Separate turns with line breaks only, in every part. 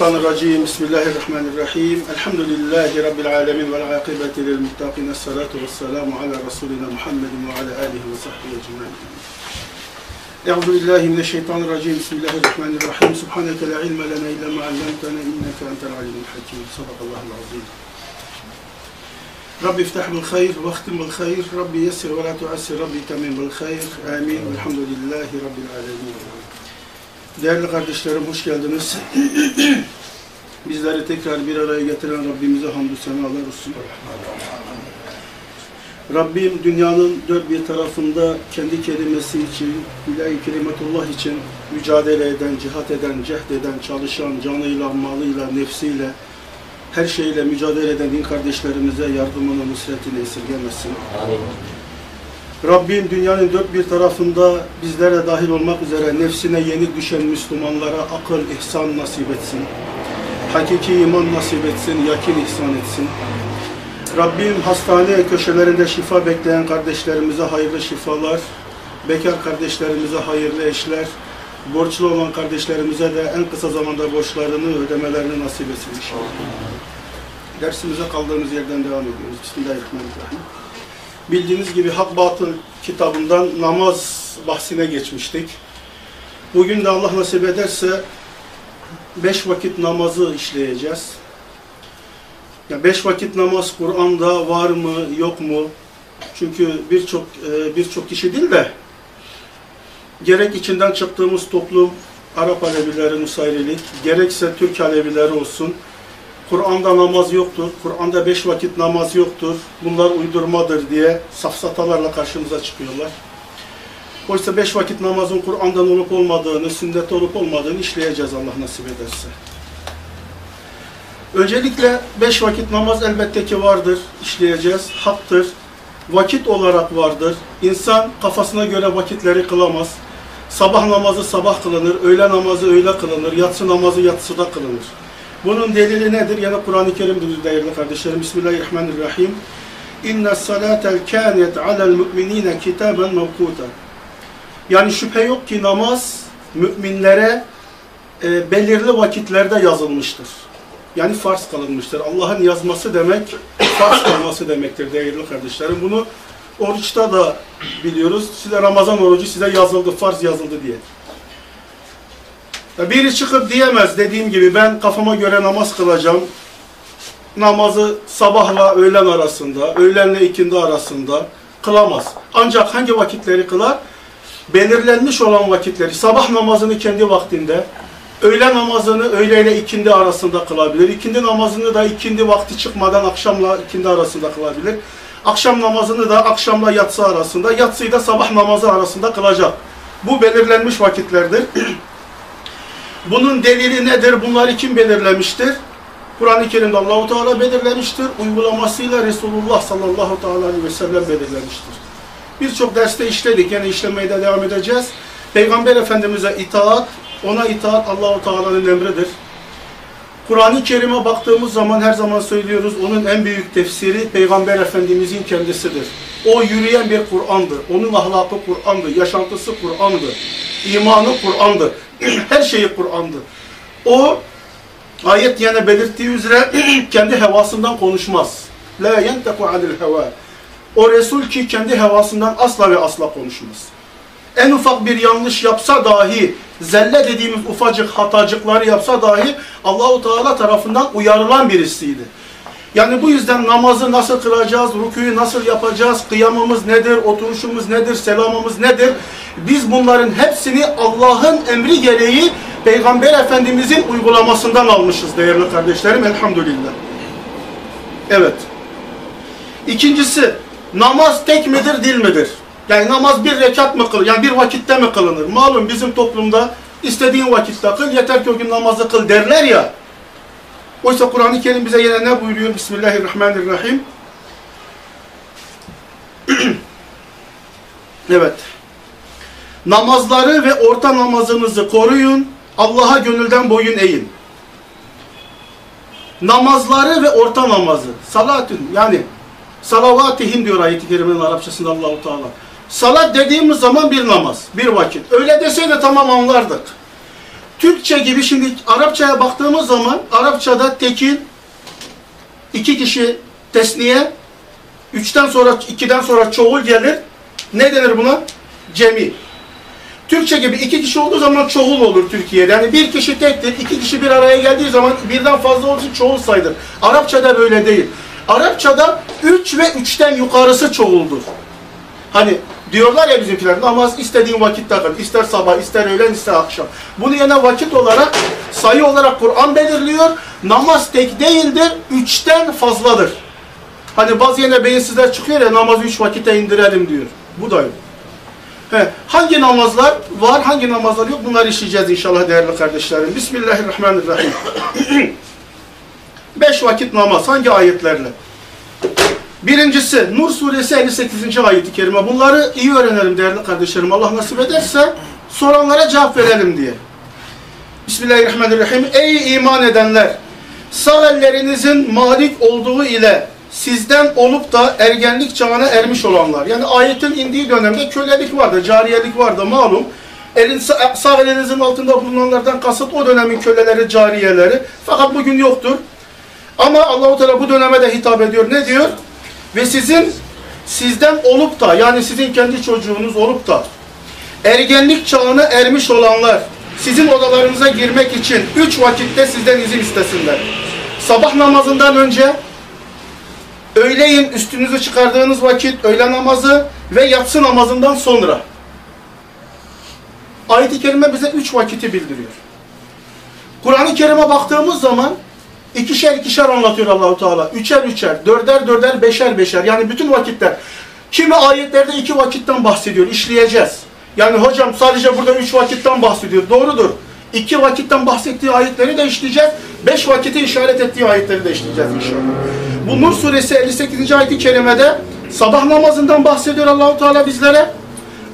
الشيطان الرجيم. بسم الله الرحمن الرحيم. الحمد لله رب العالمين والعاقبة للمتقين. الصلاة والسلام على رسولنا محمد وعلى آله وصحبه أجمعين. أعوذ بالله من الشيطان الرجيم. بسم الله الرحمن الرحيم. سبحانك لا علم لنا إلا ما علمتنا إنك أنت العليم الحكيم. صدق الله العظيم. ربي افتح بالخير واختم بالخير. ربي يسر ولا تعسر. ربي تمن بالخير. آمين. والحمد لله رب العالمين. Değerli kardeşlerim hoş geldiniz. Bizleri tekrar bir araya getiren Rabbimize hamdü senalar olsun. Rabbim dünyanın dört bir tarafında kendi kelimesi için, ilahi kelimetullah için mücadele eden, cihat eden, cehd eden, çalışan, canıyla, malıyla, nefsiyle, her şeyle mücadele eden din kardeşlerimize yardımını, nusretini esirgemesin. Rabbim dünyanın dört bir tarafında bizlere dahil olmak üzere nefsine yenik düşen Müslümanlara akıl, ihsan nasip etsin. Hakiki iman nasip etsin, yakin ihsan etsin. Rabbim hastane köşelerinde şifa bekleyen kardeşlerimize hayırlı şifalar, bekar kardeşlerimize hayırlı eşler, borçlu olan kardeşlerimize de en kısa zamanda borçlarını ödemelerini nasip etsin inşallah. Dersimize kaldığımız yerden devam ediyoruz. Bismillahirrahmanirrahim. Bildiğiniz gibi Hak Batıl kitabından namaz bahsine geçmiştik. Bugün de Allah nasip ederse beş vakit namazı işleyeceğiz. Ya beş vakit namaz Kur'an'da var mı, yok mu? Çünkü birçok e, birçok kişi değil de gerek içinden çıktığımız toplum Arap Alevileri, Nusayrilik, gerekse Türk Alevileri olsun, Kur'an'da namaz yoktur, Kur'an'da beş vakit namaz yoktur, bunlar uydurmadır diye safsatalarla karşımıza çıkıyorlar. Oysa beş vakit namazın Kur'an'dan olup olmadığını, sünnet olup olmadığını işleyeceğiz Allah nasip ederse. Öncelikle beş vakit namaz elbette ki vardır, işleyeceğiz, haktır. Vakit olarak vardır. İnsan kafasına göre vakitleri kılamaz. Sabah namazı sabah kılınır, öğle namazı öğle kılınır, yatsı namazı yatsıda kılınır. Bunun delili nedir? Yani Kur'an-ı Kerim'dir değerli kardeşlerim. Bismillahirrahmanirrahim. İnne salatel kânet alel müminine kitaben mevkuta. Yani şüphe yok ki namaz müminlere e, belirli vakitlerde yazılmıştır. Yani farz kılınmıştır. Allah'ın yazması demek farz kılması demektir değerli kardeşlerim. Bunu oruçta da biliyoruz. Size Ramazan orucu size yazıldı, farz yazıldı diye. Biri çıkıp diyemez dediğim gibi ben kafama göre namaz kılacağım. Namazı sabahla öğlen arasında, öğlenle ikindi arasında kılamaz. Ancak hangi vakitleri kılar? Belirlenmiş olan vakitleri, sabah namazını kendi vaktinde, öğle namazını öğleyle ikindi arasında kılabilir. İkindi namazını da ikindi vakti çıkmadan akşamla ikindi arasında kılabilir. Akşam namazını da akşamla yatsı arasında, yatsıyı da sabah namazı arasında kılacak. Bu belirlenmiş vakitlerdir. Bunun delili nedir? Bunları kim belirlemiştir? Kur'an-ı Kerim'de Allahu Teala belirlemiştir. Uygulamasıyla Resulullah sallallahu teala aleyhi ve sellem belirlemiştir. Birçok derste işledik. Yani işlemeye de devam edeceğiz. Peygamber Efendimiz'e itaat, ona itaat Allahu Teala'nın emridir. Kur'an-ı Kerim'e baktığımız zaman her zaman söylüyoruz onun en büyük tefsiri Peygamber Efendimiz'in kendisidir. O yürüyen bir Kur'an'dır. Onun ahlakı Kur'an'dır. Yaşantısı Kur'an'dır. İmanı Kur'an'dır. her şeyi Kur'an'dır. O ayet yine belirttiği üzere kendi hevasından konuşmaz. La yenteku anil heva. O Resul ki kendi hevasından asla ve asla konuşmaz. En ufak bir yanlış yapsa dahi, zelle dediğimiz ufacık hatacıkları yapsa dahi Allahu Teala tarafından uyarılan birisiydi. Yani bu yüzden namazı nasıl kılacağız, rüküyü nasıl yapacağız, kıyamımız nedir, oturuşumuz nedir, selamımız nedir? Biz bunların hepsini Allah'ın emri gereği Peygamber Efendimizin uygulamasından almışız değerli kardeşlerim elhamdülillah. Evet. İkincisi, namaz tek midir, dil midir? Yani namaz bir rekat mı kılır? Yani bir vakitte mi kılınır? Malum bizim toplumda istediğin vakitte kıl, yeter ki o gün namazı kıl derler ya. Oysa Kur'an-ı Kerim bize yine ne buyuruyor? Bismillahirrahmanirrahim. evet. Namazları ve orta namazınızı koruyun. Allah'a gönülden boyun eğin. Namazları ve orta namazı. Salatün yani salavatihim diyor ayet-i kerimenin Arapçasında Allahu Teala. Salat dediğimiz zaman bir namaz, bir vakit. Öyle deseydi tamam anlardık. Türkçe gibi şimdi Arapçaya baktığımız zaman Arapçada tekil iki kişi tesniye üçten sonra ikiden sonra çoğul gelir. Ne denir buna? Cemi. Türkçe gibi iki kişi olduğu zaman çoğul olur Türkiye'de. Yani bir kişi tektir, iki kişi bir araya geldiği zaman birden fazla için çoğul sayılır. Arapçada böyle değil. Arapçada üç ve üçten yukarısı çoğuldur. Hani diyorlar ya bizimkiler namaz istediğin vakitte kıl. ister sabah, ister öğlen, ister akşam. Bunu yine vakit olarak, sayı olarak Kur'an belirliyor. Namaz tek değildir, üçten fazladır. Hani bazı yine beyinsizler çıkıyor ya namazı üç vakite indirelim diyor. Bu da yok. He, hangi namazlar var, hangi namazlar yok bunları işleyeceğiz inşallah değerli kardeşlerim. Bismillahirrahmanirrahim. Beş vakit namaz hangi ayetlerle? Birincisi Nur suresi 58. ayeti kerime. Bunları iyi öğrenelim değerli kardeşlerim. Allah nasip ederse soranlara cevap verelim diye. Bismillahirrahmanirrahim. Ey iman edenler! Sağ ellerinizin malik olduğu ile sizden olup da ergenlik çağına ermiş olanlar. Yani ayetin indiği dönemde kölelik vardı, cariyelik vardı malum. Elin, sağ, elinizin altında bulunanlardan kasıt o dönemin köleleri, cariyeleri. Fakat bugün yoktur. Ama Allahu Teala bu döneme de hitap ediyor. Ne diyor? Ve sizin sizden olup da yani sizin kendi çocuğunuz olup da ergenlik çağına ermiş olanlar sizin odalarınıza girmek için üç vakitte sizden izin istesinler. Sabah namazından önce, öğleyin üstünüzü çıkardığınız vakit öğle namazı ve yatsı namazından sonra. Ayet-i Kerime bize üç vakiti bildiriyor. Kur'an-ı Kerim'e baktığımız zaman ikişer ikişer anlatıyor Allahu Teala. Üçer üçer, dörder dörder, beşer beşer. Yani bütün vakitler. Kimi ayetlerde iki vakitten bahsediyor, işleyeceğiz. Yani hocam sadece burada üç vakitten bahsediyor. Doğrudur. İki vakitten bahsettiği ayetleri de işleyeceğiz. Beş vakiti işaret ettiği ayetleri de işleyeceğiz inşallah. Bu Nur suresi 58. ayet-i kerimede sabah namazından bahsediyor Allahu Teala bizlere.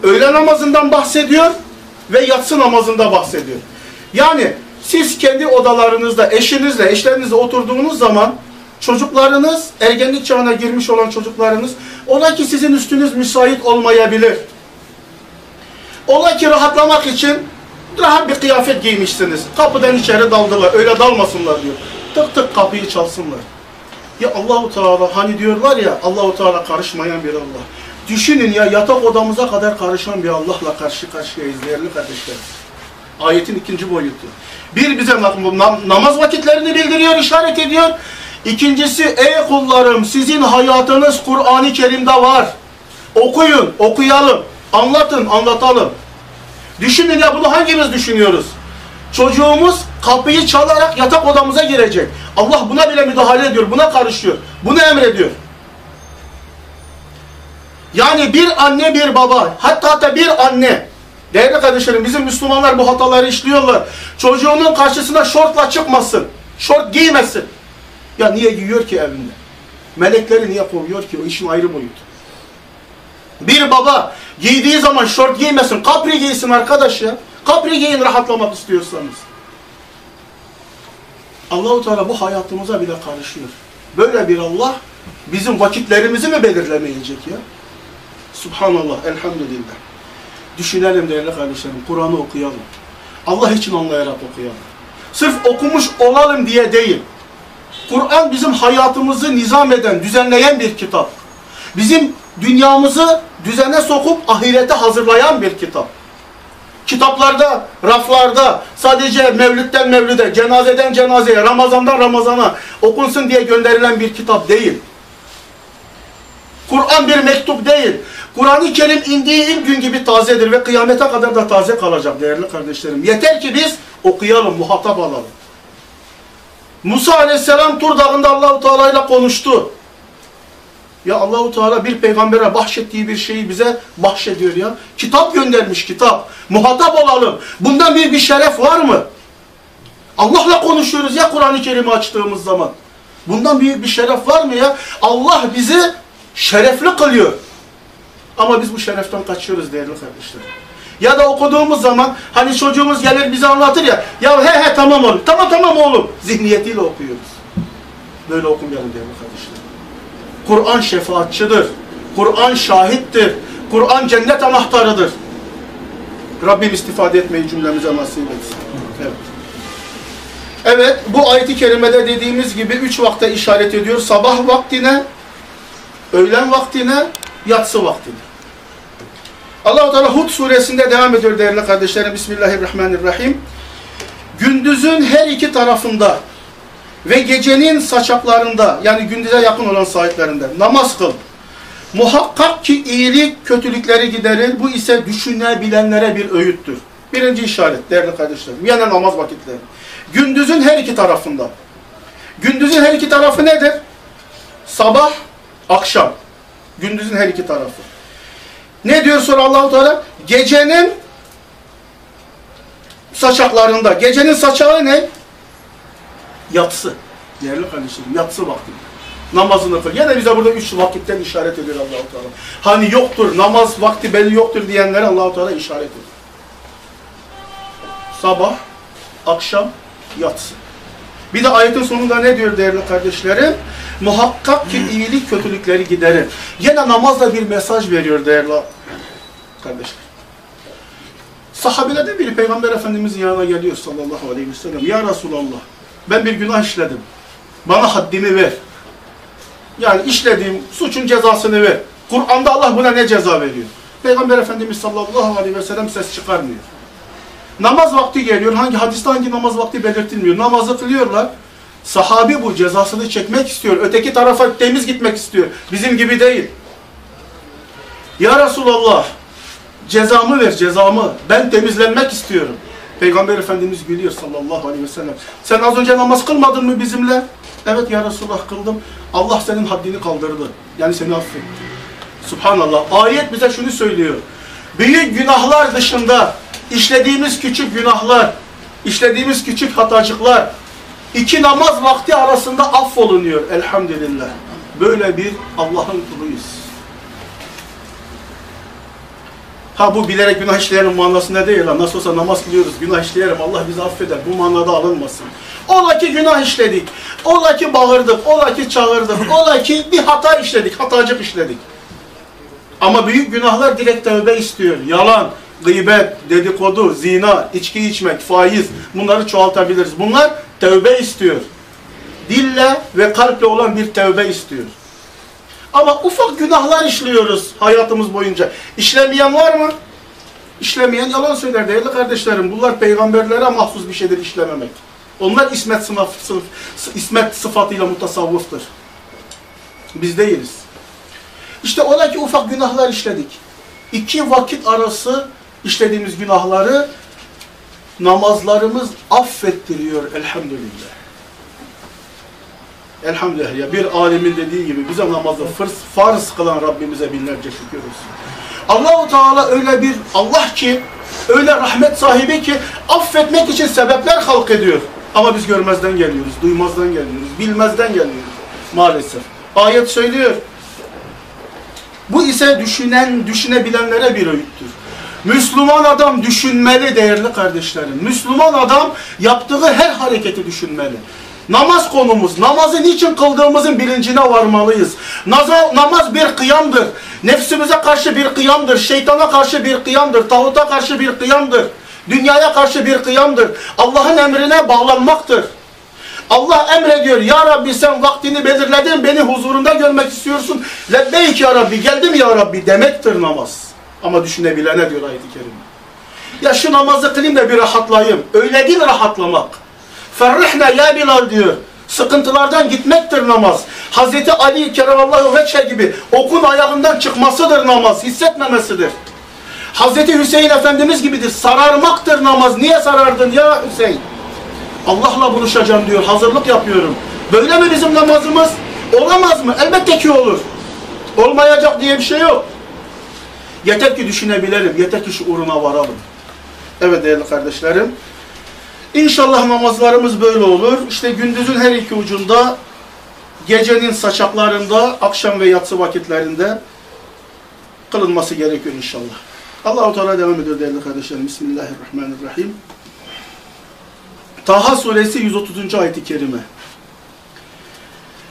Öğle namazından bahsediyor ve yatsı namazında bahsediyor. Yani siz kendi odalarınızda eşinizle, eşlerinizle oturduğunuz zaman çocuklarınız, ergenlik çağına girmiş olan çocuklarınız, ola ki sizin üstünüz müsait olmayabilir. Ola ki rahatlamak için rahat bir kıyafet giymişsiniz. Kapıdan içeri daldılar. Öyle dalmasınlar diyor. Tık tık kapıyı çalsınlar. Ya Allahu Teala hani diyorlar ya Allahu Teala karışmayan bir Allah. Düşünün ya yatak odamıza kadar karışan bir Allah'la karşı karşıyayız değerli kardeşler. Ayetin ikinci boyutu. Bir bize namaz vakitlerini bildiriyor, işaret ediyor. İkincisi ey kullarım sizin hayatınız Kur'an-ı Kerim'de var. Okuyun, okuyalım. Anlatın, anlatalım. Düşünün ya bunu hangimiz düşünüyoruz? Çocuğumuz kapıyı çalarak yatak odamıza girecek. Allah buna bile müdahale ediyor, buna karışıyor. Bunu emrediyor. Yani bir anne bir baba, hatta hatta bir anne, değerli kardeşlerim bizim Müslümanlar bu hataları işliyorlar. Çocuğunun karşısına şortla çıkmasın, şort giymesin. Ya niye giyiyor ki evinde? Melekleri niye kovuyor ki? O işin ayrı boyutu. Bir baba giydiği zaman şort giymesin, kapri giysin arkadaş ya. Kapri giyin rahatlamak istiyorsanız. Allahu Teala bu hayatımıza bile karışıyor. Böyle bir Allah bizim vakitlerimizi mi belirlemeyecek ya? Subhanallah, elhamdülillah. Düşünelim değerli kardeşlerim, Kur'an'ı okuyalım. Allah için anlayarak okuyalım. Sırf okumuş olalım diye değil. Kur'an bizim hayatımızı nizam eden, düzenleyen bir kitap. Bizim dünyamızı düzene sokup ahirete hazırlayan bir kitap. Kitaplarda, raflarda sadece mevlütten mevlüde, cenazeden cenazeye, Ramazan'dan Ramazan'a okunsun diye gönderilen bir kitap değil. Kur'an bir mektup değil. Kur'an-ı Kerim indiği ilk gün gibi tazedir ve kıyamete kadar da taze kalacak değerli kardeşlerim. Yeter ki biz okuyalım, muhatap alalım. Musa aleyhisselam Tur dağında Allahu Teala ile konuştu. Ya Allahu Teala bir peygambere bahşettiği bir şeyi bize bahşediyor ya. Kitap göndermiş kitap. Muhatap olalım. Bundan bir bir şeref var mı? Allah'la konuşuyoruz ya Kur'an-ı Kerim'i açtığımız zaman. Bundan büyük bir şeref var mı ya? Allah bizi şerefli kılıyor. Ama biz bu şereften kaçıyoruz değerli kardeşler. Ya da okuduğumuz zaman hani çocuğumuz gelir bize anlatır ya. Ya he he tamam oğlum. Tamam tamam oğlum. Zihniyetiyle okuyoruz. Böyle okumayalım değerli kardeşler. Kur'an şefaatçıdır. Kur'an şahittir. Kur'an cennet anahtarıdır. Rabbim istifade etmeyi cümlemize nasip etsin. Evet. Evet, bu ayet-i kerimede dediğimiz gibi üç vakte işaret ediyor. Sabah vaktine, öğlen vaktine, yatsı vaktine. Allah-u Teala Hud suresinde devam ediyor değerli kardeşlerim. Bismillahirrahmanirrahim. Gündüzün her iki tarafında ve gecenin saçaklarında yani gündüze yakın olan saatlerinde namaz kıl. Muhakkak ki iyilik kötülükleri giderir. Bu ise düşünebilenlere bir öğüttür. Birinci işaret değerli kardeşlerim. Yani namaz vakitleri. Gündüzün her iki tarafında. Gündüzün her iki tarafı nedir? Sabah, akşam. Gündüzün her iki tarafı. Ne diyor sonra Allahu Teala? Gecenin saçaklarında. Gecenin saçağı ne? Yatsı. Değerli kardeşlerim, yatsı vakti. Namazını kıl. Yine bize burada üç vakitten işaret ediyor Allahu Teala. Hani yoktur, namaz vakti belli yoktur diyenlere Allahu Teala işaret ediyor. Sabah, akşam, yatsı. Bir de ayetin sonunda ne diyor değerli kardeşlerim? Muhakkak ki iyilik kötülükleri giderir. Yine namazla bir mesaj veriyor değerli kardeşler. Sahabelerden biri Peygamber Efendimizin yanına geliyor sallallahu aleyhi ve sellem. Ya Resulallah ben bir günah işledim. Bana haddimi ver. Yani işlediğim suçun cezasını ver. Kur'an'da Allah buna ne ceza veriyor? Peygamber Efendimiz sallallahu aleyhi ve sellem ses çıkarmıyor. Namaz vakti geliyor. Hangi hadiste hangi namaz vakti belirtilmiyor. Namazı kılıyorlar. Sahabi bu cezasını çekmek istiyor. Öteki tarafa temiz gitmek istiyor. Bizim gibi değil. Ya Resulallah cezamı ver cezamı. Ben temizlenmek istiyorum. Peygamber Efendimiz gülüyor sallallahu aleyhi ve sellem. Sen az önce namaz kılmadın mı bizimle? Evet ya Resulullah kıldım. Allah senin haddini kaldırdı. Yani seni affetti. Subhanallah. Ayet bize şunu söylüyor. Büyük günahlar dışında işlediğimiz küçük günahlar, işlediğimiz küçük hatacıklar, iki namaz vakti arasında affolunuyor elhamdülillah. Böyle bir Allah'ın kuluyuz. Ha bu bilerek günah işleyelim manasında değil. Nasıl olsa namaz kılıyoruz, günah işleyelim, Allah bizi affeder. Bu manada alınmasın. Ola ki günah işledik, ola ki bağırdık, ola ki çağırdık, ola ki bir hata işledik, hatacık işledik. Ama büyük günahlar direkt tövbe istiyor. Yalan, gıybet, dedikodu, zina, içki içmek, faiz bunları çoğaltabiliriz. Bunlar tövbe istiyor. Dille ve kalple olan bir tövbe istiyor. Ama ufak günahlar işliyoruz hayatımız boyunca. İşlemeyen var mı? İşlemeyen yalan söyler değerli kardeşlerim. Bunlar peygamberlere mahsus bir şeydir işlememek. Onlar ismet, sınıf, sınıf, ismet sıfatıyla mutasavvıftır. Biz değiliz. İşte oradaki ufak günahlar işledik. İki vakit arası işlediğimiz günahları namazlarımız affettiriyor elhamdülillah. Elhamdülillah ya bir alimin dediği gibi bize namazı farz, farz kılan Rabbimize binlerce şükür olsun. Allahu Teala öyle bir Allah ki öyle rahmet sahibi ki affetmek için sebepler halk ediyor. Ama biz görmezden geliyoruz, duymazdan geliyoruz, bilmezden geliyoruz maalesef. Ayet söylüyor. Bu ise düşünen, düşünebilenlere bir öğüttür. Müslüman adam düşünmeli değerli kardeşlerim. Müslüman adam yaptığı her hareketi düşünmeli. Namaz konumuz, namazı niçin kıldığımızın bilincine varmalıyız. Naza, namaz bir kıyamdır. Nefsimize karşı bir kıyamdır. Şeytana karşı bir kıyamdır. Tağuta karşı bir kıyamdır. Dünyaya karşı bir kıyamdır. Allah'ın emrine bağlanmaktır. Allah emrediyor. Ya Rabbi sen vaktini belirledin. Beni huzurunda görmek istiyorsun. Lebbeyk ya Rabbi. Geldim ya Rabbi demektir namaz. Ama düşünebilene diyor ayet-i kerime. Ya şu namazı kılayım da bir rahatlayayım. Öyle değil rahatlamak. Ferrihne ya Bilal diyor. Sıkıntılardan gitmektir namaz. Hazreti Ali Keremallahu Veçhe gibi okun ayağından çıkmasıdır namaz. Hissetmemesidir. Hazreti Hüseyin Efendimiz gibidir. Sararmaktır namaz. Niye sarardın ya Hüseyin? Allah'la buluşacağım diyor. Hazırlık yapıyorum. Böyle mi bizim namazımız? Olamaz mı? Elbette ki olur. Olmayacak diye bir şey yok. Yeter ki düşünebilelim. Yeter ki şuuruna varalım. Evet değerli kardeşlerim. İnşallah namazlarımız böyle olur. İşte gündüzün her iki ucunda, gecenin saçaklarında, akşam ve yatsı vakitlerinde kılınması gerekiyor inşallah. Allahu Teala devam ediyor değerli kardeşlerim. Bismillahirrahmanirrahim. Taha suresi 130. ayet-i kerime.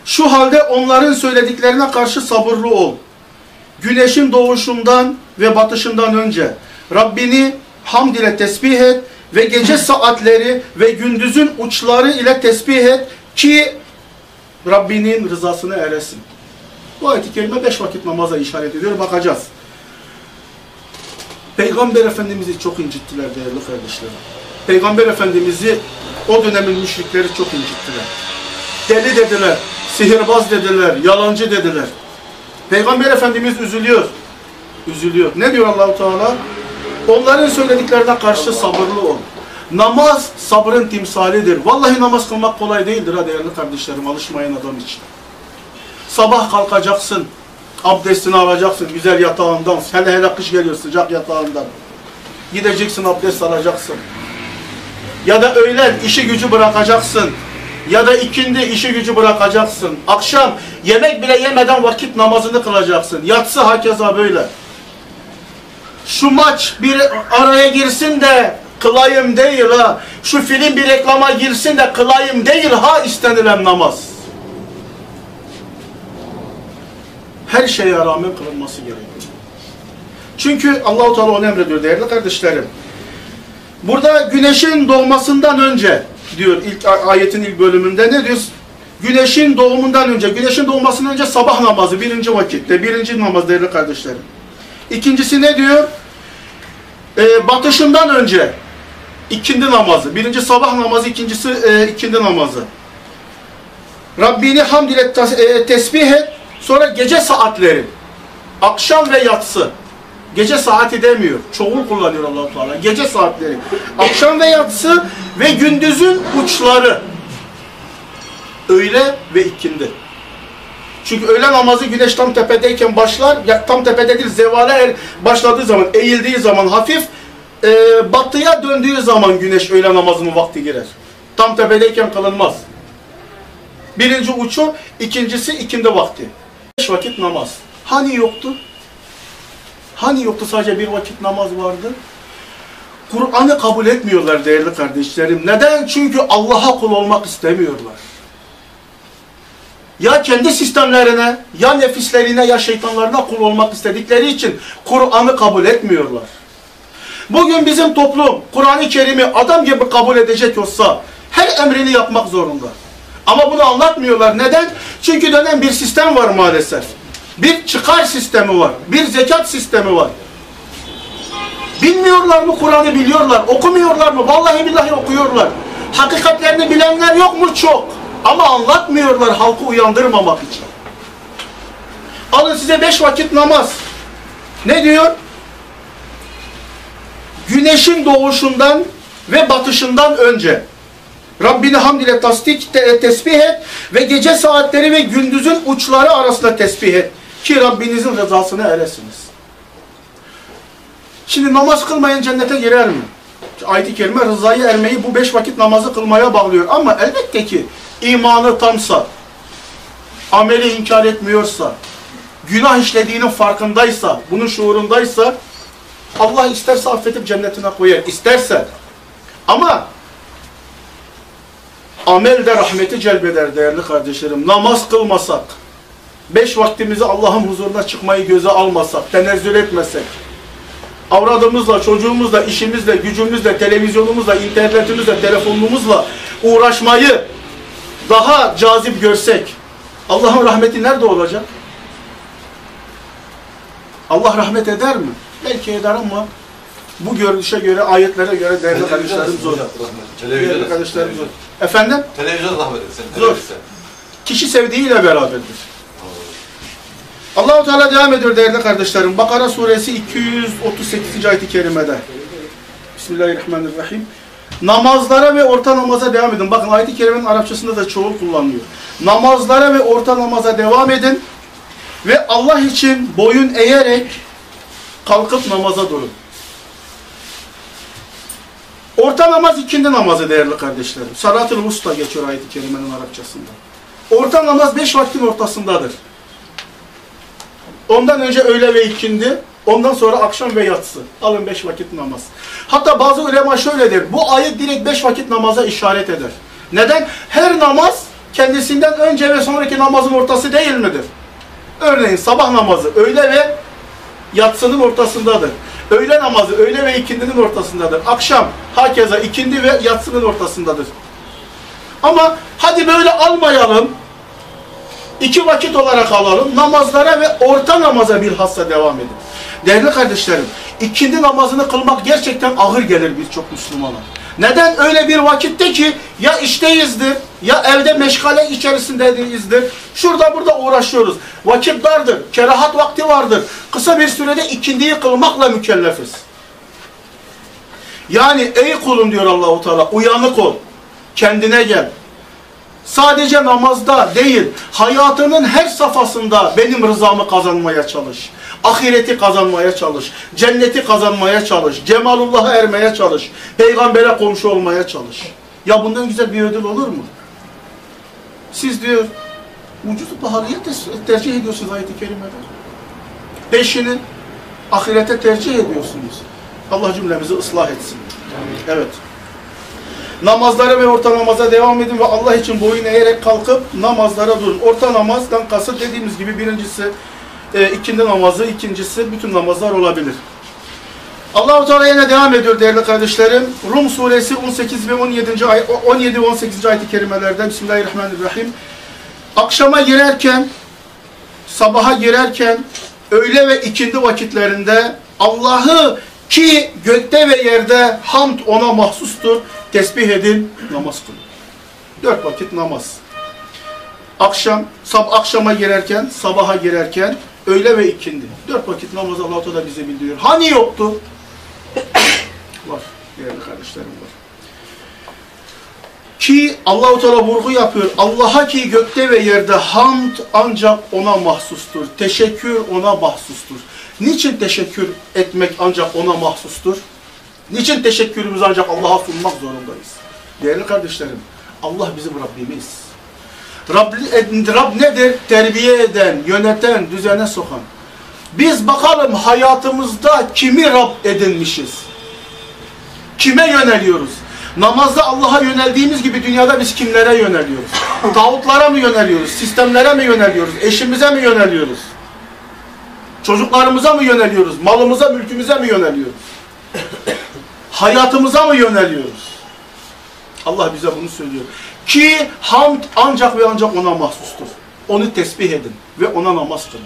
Şu halde onların söylediklerine karşı sabırlı ol. Güneşin doğuşundan ve batışından önce Rabbini hamd ile tesbih et ve gece saatleri ve gündüzün uçları ile tesbih et ki Rabbinin rızasını eresin. Bu ayet-i kerime beş vakit namaza işaret ediyor. Bakacağız. Peygamber Efendimiz'i çok incittiler değerli kardeşlerim. Peygamber Efendimiz'i o dönemin müşrikleri çok incittiler. Deli dediler, sihirbaz dediler, yalancı dediler. Peygamber Efendimiz üzülüyor. Üzülüyor. Ne diyor Allahu Teala? Onların söylediklerine karşı sabırlı ol. Namaz sabrın timsalidir. Vallahi namaz kılmak kolay değildir ha değerli kardeşlerim. Alışmayın adam için. Sabah kalkacaksın. Abdestini alacaksın güzel yatağından. Hele hele kış geliyor sıcak yatağından. Gideceksin abdest alacaksın. Ya da öğlen işi gücü bırakacaksın. Ya da ikindi işi gücü bırakacaksın. Akşam yemek bile yemeden vakit namazını kılacaksın. Yatsı hakeza böyle. Şu maç bir araya girsin de kılayım değil ha. Şu film bir reklama girsin de kılayım değil ha istenilen namaz. Her şeye rağmen kılınması gerekiyor. Çünkü Allahu Teala onu emrediyor değerli kardeşlerim. Burada güneşin doğmasından önce diyor ilk ayetin ilk bölümünde ne diyor? Güneşin doğumundan önce, güneşin doğmasından önce sabah namazı birinci vakitte, birinci namaz değerli kardeşlerim. İkincisi ne diyor? Ee, batışından önce ikindi namazı. Birinci sabah namazı, ikincisi e, ikindi namazı. Rabbini hamd ile tas- e, tesbih et. Sonra gece saatleri. Akşam ve yatsı. Gece saati demiyor. Çoğul kullanıyor allah Teala. Gece saatleri. Akşam ve yatsı ve gündüzün uçları. Öğle ve ikindi. Çünkü öğle namazı güneş tam tepedeyken başlar. Ya, tam tepede değil zevale er, başladığı zaman, eğildiği zaman hafif e, batıya döndüğü zaman güneş öğle namazının vakti girer. Tam tepedeyken kılınmaz. Birinci uçu, ikincisi ikindi vakti. Beş vakit namaz. Hani yoktu? Hani yoktu sadece bir vakit namaz vardı? Kur'an'ı kabul etmiyorlar değerli kardeşlerim. Neden? Çünkü Allah'a kul olmak istemiyorlar. Ya kendi sistemlerine, ya nefislerine, ya şeytanlarına kul olmak istedikleri için Kur'an'ı kabul etmiyorlar. Bugün bizim toplum Kur'an-ı Kerim'i adam gibi kabul edecek olsa her emrini yapmak zorunda. Ama bunu anlatmıyorlar. Neden? Çünkü dönen bir sistem var maalesef. Bir çıkar sistemi var. Bir zekat sistemi var. Bilmiyorlar mı Kur'an'ı biliyorlar. Okumuyorlar mı? Vallahi billahi okuyorlar. Hakikatlerini bilenler yok mu? Çok. Ama anlatmıyorlar halkı uyandırmamak için. Alın size beş vakit namaz. Ne diyor? Güneşin doğuşundan ve batışından önce. Rabbini hamd ile tasdik, te, tesbih et ve gece saatleri ve gündüzün uçları arasında tesbih et. Ki Rabbinizin rızasını eresiniz. Şimdi namaz kılmayan cennete girer mi? Ayet-i Kerime rızayı ermeyi bu beş vakit namazı kılmaya bağlıyor. Ama elbette ki imanı tamsa, ameli inkar etmiyorsa, günah işlediğinin farkındaysa, bunun şuurundaysa, Allah isterse affedip cennetine koyar. İsterse. Ama amel de rahmeti celbeder değerli kardeşlerim. Namaz kılmasak, beş vaktimizi Allah'ın huzuruna çıkmayı göze almasak, tenezzül etmesek, avradımızla, çocuğumuzla, işimizle, gücümüzle, televizyonumuzla, internetimizle, telefonumuzla uğraşmayı daha cazip görsek, Allah'ın rahmeti nerede olacak? Allah rahmet eder mi? Belki eder ama bu görünüşe göre, ayetlere göre değerli kardeşlerim zor. Değerli
Televizyon
kardeşlerim zor. Efendim?
Televizyon rahmet etsin.
Zor. Kişi sevdiğiyle beraberdir. Allahu Teala devam ediyor değerli kardeşlerim. Bakara suresi 238. ayet-i kerimede. Bismillahirrahmanirrahim. Namazlara ve orta namaza devam edin. Bakın ayet-i kerimenin Arapçasında da çoğul kullanılıyor. Namazlara ve orta namaza devam edin. Ve Allah için boyun eğerek kalkıp namaza durun. Orta namaz ikindi namazı değerli kardeşlerim. Salat-ı Usta geçiyor ayet-i kerimenin Arapçasında. Orta namaz beş vaktin ortasındadır. Ondan önce öğle ve ikindi, ondan sonra akşam ve yatsı. Alın beş vakit namaz. Hatta bazı ulema şöyle bu ayet direkt beş vakit namaza işaret eder. Neden? Her namaz kendisinden önce ve sonraki namazın ortası değil midir? Örneğin sabah namazı öğle ve yatsının ortasındadır. Öğle namazı öğle ve ikindinin ortasındadır. Akşam hakeza ikindi ve yatsının ortasındadır. Ama hadi böyle almayalım. İki vakit olarak alalım. Namazlara ve orta namaza bilhassa devam edin. Değerli kardeşlerim, ikindi namazını kılmak gerçekten ağır gelir birçok Müslümana. Neden? Öyle bir vakitte ki ya işteyizdir, ya evde meşgale içerisindeyizdir. Şurada burada uğraşıyoruz. Vakit dardır, kerahat vakti vardır. Kısa bir sürede ikindiyi kılmakla mükellefiz. Yani ey kulum diyor Allahu Teala, uyanık ol. Kendine gel. Sadece namazda değil, hayatının her safhasında benim rızamı kazanmaya çalış. Ahireti kazanmaya çalış. Cenneti kazanmaya çalış. Cemalullah'a ermeye çalış. Peygambere komşu olmaya çalış. Ya bundan güzel bir ödül olur mu? Siz diyor, ucuzu pahalıya te- tercih ediyorsunuz ayet-i kerimede. Peşini ahirete tercih ediyorsunuz. Allah cümlemizi ıslah etsin. Evet. Namazlara ve orta namaza devam edin ve Allah için boyun eğerek kalkıp namazlara durun. Orta namazdan kasıt dediğimiz gibi birincisi e, ikindi namazı, ikincisi bütün namazlar olabilir. Allah-u Teala yine devam ediyor değerli kardeşlerim. Rum suresi 18 ve 17. ay 17 ve 18. ayet-i kerimelerde Bismillahirrahmanirrahim. Akşama girerken, sabaha girerken, öğle ve ikindi vakitlerinde Allah'ı ki gökte ve yerde hamd ona mahsustur. Tesbih edin, namaz kılın. Dört vakit namaz. Akşam, sab akşama girerken, sabaha girerken, öğle ve ikindi. Dört vakit namaz Allah Teala bize bildiriyor. Hani yoktu? var. Değerli kardeşlerim var. Ki Allahu Teala vurgu yapıyor. Allah'a ki gökte ve yerde hamd ancak ona mahsustur. Teşekkür ona mahsustur. Niçin teşekkür etmek ancak ona mahsustur? Niçin teşekkürümüzü ancak Allah'a sunmak zorundayız? Değerli kardeşlerim, Allah bizim Rabbimiz. Rab, Rab nedir? Terbiye eden, yöneten, düzene sokan. Biz bakalım hayatımızda kimi Rab edinmişiz? Kime yöneliyoruz? Namazda Allah'a yöneldiğimiz gibi dünyada biz kimlere yöneliyoruz? Tağutlara mı yöneliyoruz? Sistemlere mi yöneliyoruz? Eşimize mi yöneliyoruz? Çocuklarımıza mı yöneliyoruz? Malımıza, mülkümüze mi yöneliyoruz? Hayatımıza mı yöneliyoruz? Allah bize bunu söylüyor. Ki hamd ancak ve ancak ona mahsustur. Onu tesbih edin ve ona namaz kılın.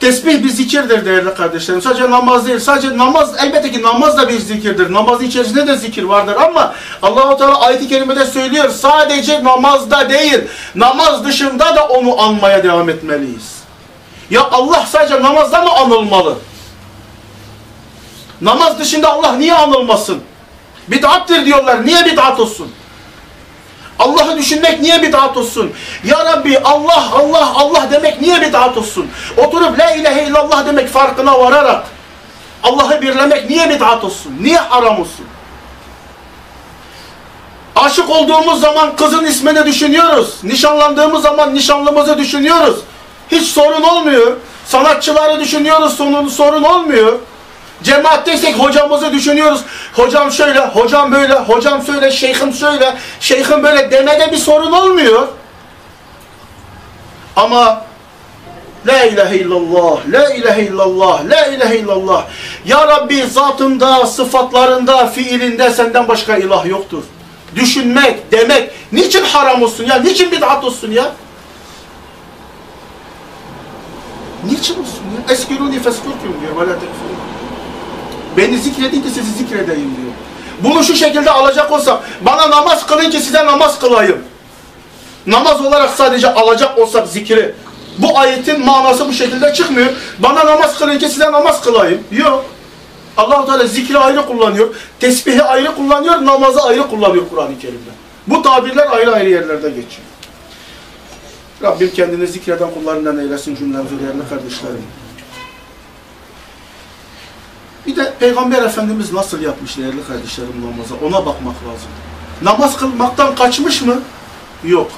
Tesbih bir zikirdir değerli kardeşlerim. Sadece namaz değil. Sadece namaz elbette ki namaz da bir zikirdir. Namazın içerisinde de zikir vardır ama Allahu Teala ayet-i kerimede söylüyor. Sadece namazda değil, namaz dışında da onu anmaya devam etmeliyiz. Ya Allah sadece namazda mı anılmalı? Namaz dışında Allah niye anılmasın? Bid'attir diyorlar. Niye bid'at olsun? Allah'ı düşünmek niye bid'at olsun? Ya Rabbi Allah Allah Allah demek niye bid'at olsun? Oturup la ilahe illallah demek farkına vararak Allah'ı birlemek niye bid'at olsun? Niye haram olsun? Aşık olduğumuz zaman kızın ismini düşünüyoruz. Nişanlandığımız zaman nişanlımızı düşünüyoruz. Hiç sorun olmuyor. Sanatçıları düşünüyoruz, sorun, sorun olmuyor. Cemaatteysek hocamızı düşünüyoruz. Hocam şöyle, hocam böyle, hocam şöyle, şeyhim şöyle, şeyhim böyle demede bir sorun olmuyor. Ama La ilahe illallah, la ilahe illallah, la ilahe illallah. Ya Rabbi zatında, sıfatlarında, fiilinde senden başka ilah yoktur. Düşünmek, demek, niçin haram olsun ya? Niçin bid'at olsun ya? Niçin olsun ya? Eskiruni feskurkum diyor. Vela tekfurun. Beni zikredin ki sizi zikredeyim diyor. Bunu şu şekilde alacak olsak, bana namaz kılın ki size namaz kılayım. Namaz olarak sadece alacak olsak zikri, bu ayetin manası bu şekilde çıkmıyor. Bana namaz kılın ki size namaz kılayım. Yok. allah Teala zikri ayrı kullanıyor, tesbihi ayrı kullanıyor, namazı ayrı kullanıyor Kur'an-ı Kerim'de. Bu tabirler ayrı ayrı yerlerde geçiyor. Rabbim kendini zikreden kullarından eylesin cümlemizi değerli kardeşlerim. Bir de Peygamber Efendimiz nasıl yapmış değerli kardeşlerim namaza ona bakmak lazım. Namaz kılmaktan kaçmış mı? Yok.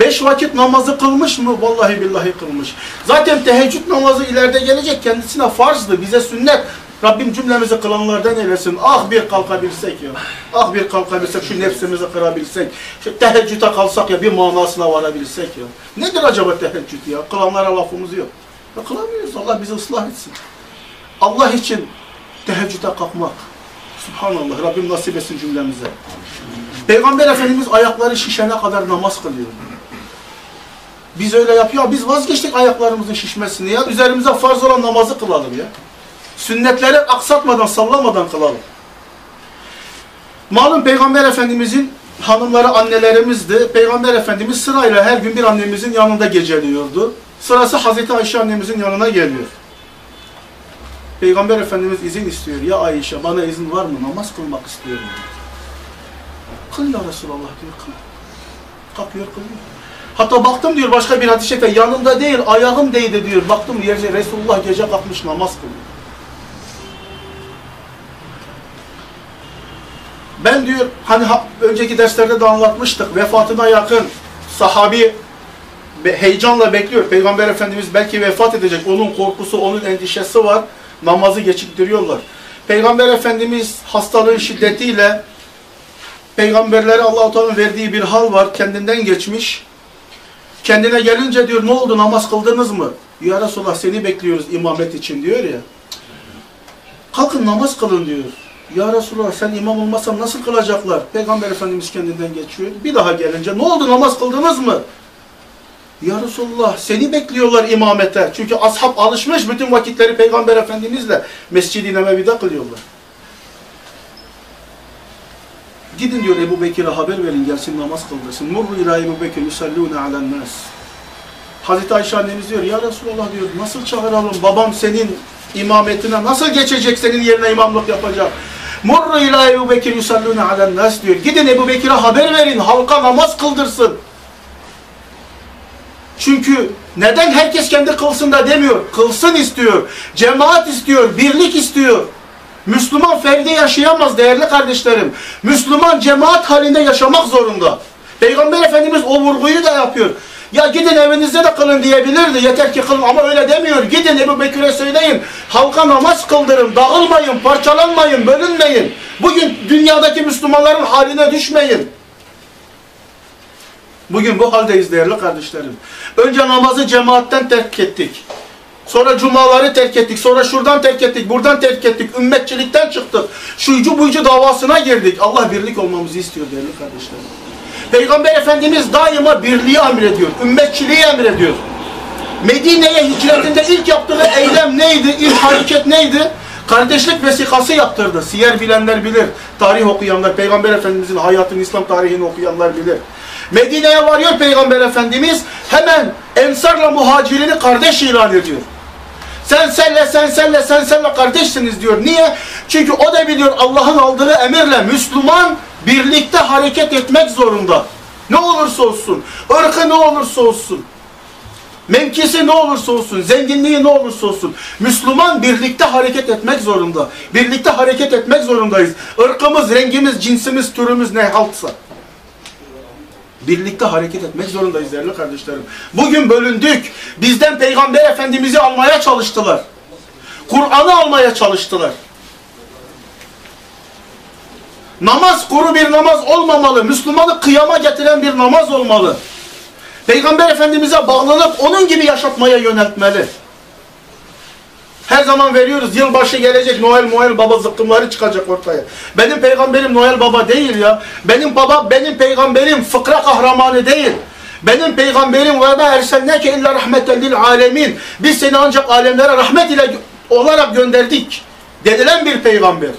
Beş vakit namazı kılmış mı? Vallahi billahi kılmış. Zaten teheccüd namazı ileride gelecek kendisine farzdı, bize sünnet. Rabbim cümlemizi kılanlardan eylesin. Ah bir kalkabilsek ya. Ah bir kalkabilsek, şu nefsimizi kırabilsek. Şu teheccüde kalsak ya bir manasına varabilsek ya. Nedir acaba teheccüd ya? Kılanlara lafımız yok. Ya kılamıyoruz. Allah bizi ıslah etsin. Allah için Teheccüde kalkmak. Subhanallah. Rabbim nasip etsin cümlemize. Peygamber Efendimiz ayakları şişene kadar namaz kılıyor. Biz öyle yapıyor. Biz vazgeçtik ayaklarımızın şişmesini ya. Üzerimize farz olan namazı kılalım ya. Sünnetleri aksatmadan, sallamadan kılalım. Malum Peygamber Efendimizin hanımları annelerimizdi. Peygamber Efendimiz sırayla her gün bir annemizin yanında geceliyordu. Sırası Hazreti Ayşe annemizin yanına geliyor. Peygamber Efendimiz izin istiyor. Ya Ayşe bana izin var mı? Namaz kılmak istiyorum. Kıl ya Resulallah diyor. Kıl. Kalkıyor kılıyor. Hatta baktım diyor başka bir hadis-i yanımda değil ayağım değdi diyor. Baktım yerce Resulullah gece kalkmış namaz kılıyor. Ben diyor hani ha- önceki derslerde de anlatmıştık vefatına yakın sahabi heyecanla bekliyor. Peygamber Efendimiz belki vefat edecek. Onun korkusu, onun endişesi var. Namazı geçiktiriyorlar. Peygamber Efendimiz hastalığın şiddetiyle peygamberlere Allah-u Teala'nın verdiği bir hal var. Kendinden geçmiş. Kendine gelince diyor ne oldu namaz kıldınız mı? Ya Resulallah seni bekliyoruz imamet için diyor ya. Kalkın namaz kılın diyor. Ya Resulallah sen imam olmasan nasıl kılacaklar? Peygamber Efendimiz kendinden geçiyor. Bir daha gelince ne oldu namaz kıldınız mı? Ya Resulallah seni bekliyorlar imamete. Çünkü ashab alışmış bütün vakitleri Peygamber Efendimizle Mescid-i Nebevi'de kılıyorlar. Gidin diyor Ebu Bekir'e haber verin gelsin namaz kıldırsın. Murru ila Ebu Bekir yusallûne alen nas. Hazreti Ayşe annemiz diyor ya Resulallah diyor nasıl çağıralım babam senin imametine nasıl geçecek senin yerine imamlık yapacak. Murru ila Ebu Bekir yusallûne alen nas diyor. Gidin Ebu Bekir'e haber verin halka namaz kıldırsın. Çünkü neden herkes kendi kılsın da demiyor. Kılsın istiyor. Cemaat istiyor. Birlik istiyor. Müslüman ferdi yaşayamaz değerli kardeşlerim. Müslüman cemaat halinde yaşamak zorunda. Peygamber Efendimiz o vurguyu da yapıyor. Ya gidin evinizde de kılın diyebilirdi. Yeter ki kılın ama öyle demiyor. Gidin Ebu Bekir'e söyleyin. Halka namaz kıldırın. Dağılmayın, parçalanmayın, bölünmeyin. Bugün dünyadaki Müslümanların haline düşmeyin. Bugün bu haldeyiz değerli kardeşlerim. Önce namazı cemaatten terk ettik. Sonra cumaları terk ettik. Sonra şuradan terk ettik. Buradan terk ettik. Ümmetçilikten çıktık. Şuycu buycu davasına girdik. Allah birlik olmamızı istiyor değerli kardeşlerim. Peygamber Efendimiz daima birliği emrediyor. Ümmetçiliği emrediyor. Medine'ye hicretinde ilk yaptığı eylem neydi? İlk hareket neydi? Kardeşlik vesikası yaptırdı. Siyer bilenler bilir. Tarih okuyanlar, Peygamber Efendimizin hayatını, İslam tarihini okuyanlar bilir. Medine'ye varıyor Peygamber Efendimiz. Hemen Ensar'la muhacirini kardeş ilan ediyor. Sen senle, sen senle, sen senle kardeşsiniz diyor. Niye? Çünkü o da biliyor Allah'ın aldığı emirle Müslüman birlikte hareket etmek zorunda. Ne olursa olsun, ırkı ne olursa olsun, mevkisi ne olursa olsun, zenginliği ne olursa olsun, Müslüman birlikte hareket etmek zorunda. Birlikte hareket etmek zorundayız. Irkımız, rengimiz, cinsimiz, türümüz ne halksa. Birlikte hareket etmek zorundayız değerli kardeşlerim. Bugün bölündük. Bizden Peygamber Efendimiz'i almaya çalıştılar. Kur'an'ı almaya çalıştılar. Namaz kuru bir namaz olmamalı. Müslümanı kıyama getiren bir namaz olmalı. Peygamber Efendimiz'e bağlanıp onun gibi yaşatmaya yöneltmeli. Her zaman veriyoruz. Yılbaşı gelecek. Noel Noel Baba zıkkımları çıkacak ortaya. Benim peygamberim Noel Baba değil ya. Benim baba, benim peygamberim fıkra kahramanı değil. Benim peygamberim ve ma ersenneke illa rahmeten lil alemin. Biz seni ancak alemlere rahmet ile olarak gönderdik. Dedilen bir peygamber.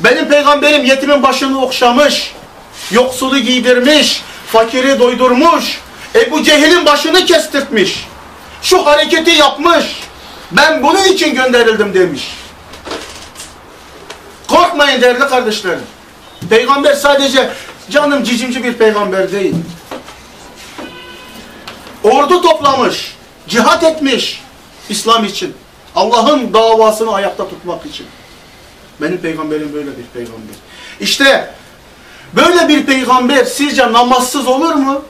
Benim peygamberim yetimin başını okşamış. Yoksulu giydirmiş. Fakiri doydurmuş. Ebu Cehil'in başını kestirtmiş. Şu hareketi yapmış. Ben bunun için gönderildim demiş. Korkmayın değerli kardeşlerim. Peygamber sadece canım cicimci bir peygamber değil. Ordu toplamış, cihat etmiş İslam için. Allah'ın davasını ayakta tutmak için. Benim peygamberim böyle bir peygamber. İşte böyle bir peygamber sizce namazsız olur mu?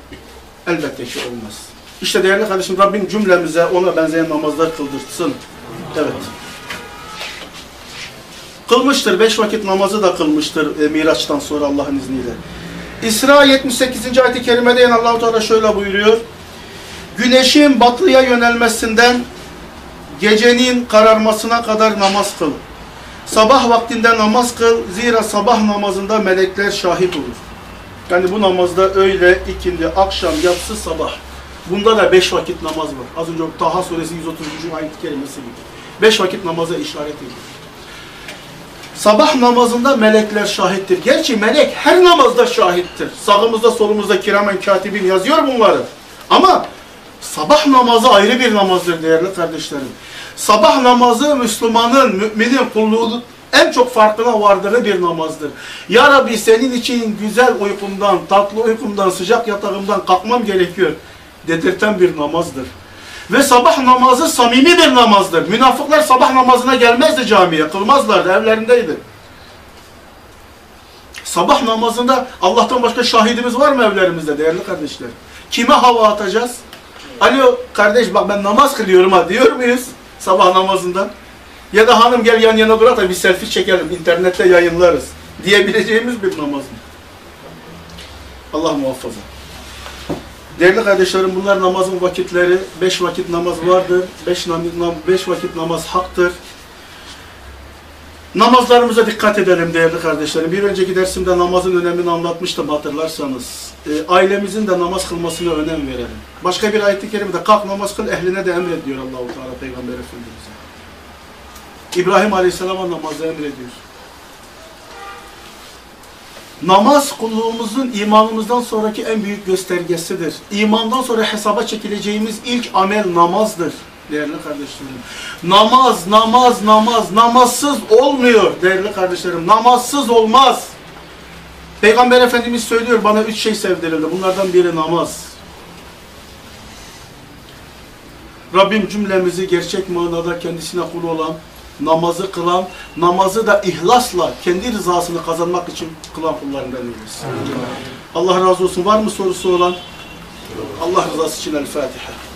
Elbette ki olmaz. İşte değerli kardeşim Rabbim cümlemize ona benzeyen namazlar kıldırsın. Evet. Kılmıştır. Beş vakit namazı da kılmıştır e, Miraç'tan sonra Allah'ın izniyle. İsra 78. ayet-i kerimede yine Allah-u Teala şöyle buyuruyor. Güneşin batıya yönelmesinden gecenin kararmasına kadar namaz kıl. Sabah vaktinde namaz kıl. Zira sabah namazında melekler şahit olur. Yani bu namazda öğle, ikindi, akşam, yatsı, sabah. Bunda da beş vakit namaz var. Az önce Taha suresi 133. ayet kelimesi gibi. Beş vakit namaza işaret ediyor. Sabah namazında melekler şahittir. Gerçi melek her namazda şahittir. Sağımızda solumuzda kiramen katibin yazıyor bunları. Ama sabah namazı ayrı bir namazdır değerli kardeşlerim. Sabah namazı Müslümanın, müminin kulluğu en çok farkına vardığı bir namazdır. Ya Rabbi senin için güzel uykumdan, tatlı uykumdan, sıcak yatağımdan kalkmam gerekiyor dedirten bir namazdır. Ve sabah namazı samimi bir namazdır. Münafıklar sabah namazına gelmezdi camiye, kılmazlardı, evlerindeydi. Sabah namazında Allah'tan başka şahidimiz var mı evlerimizde değerli kardeşler? Kime hava atacağız? Alo kardeş bak ben namaz kılıyorum ha diyor muyuz sabah namazında? Ya da hanım gel yan yana durak da bir selfie çekelim, internette yayınlarız diyebileceğimiz bir namaz mı? Allah muhafaza. Değerli kardeşlerim bunlar namazın vakitleri. Beş vakit namaz vardır. Beş, nam beş vakit namaz haktır. Namazlarımıza dikkat edelim değerli kardeşlerim. Bir önceki dersimde namazın önemini anlatmıştım hatırlarsanız. E, ailemizin de namaz kılmasına önem verelim. Başka bir ayet-i kerimede kalk namaz kıl ehline de emret diyor Allah-u Teala Peygamber Efendimiz'e. İbrahim Aleyhisselam'a namazı emrediyor. Namaz kulluğumuzun imanımızdan sonraki en büyük göstergesidir. İmandan sonra hesaba çekileceğimiz ilk amel namazdır değerli kardeşlerim. Namaz, namaz, namaz, namazsız olmuyor değerli kardeşlerim. Namazsız olmaz. Peygamber Efendimiz söylüyor bana üç şey sevdirildi. Bunlardan biri namaz. Rabbim cümlemizi gerçek manada kendisine kul olan, namazı kılan, namazı da ihlasla kendi rızasını kazanmak için kılan kullarından eylesin. Allah razı olsun. Var mı sorusu olan? Allah rızası için El Fatiha.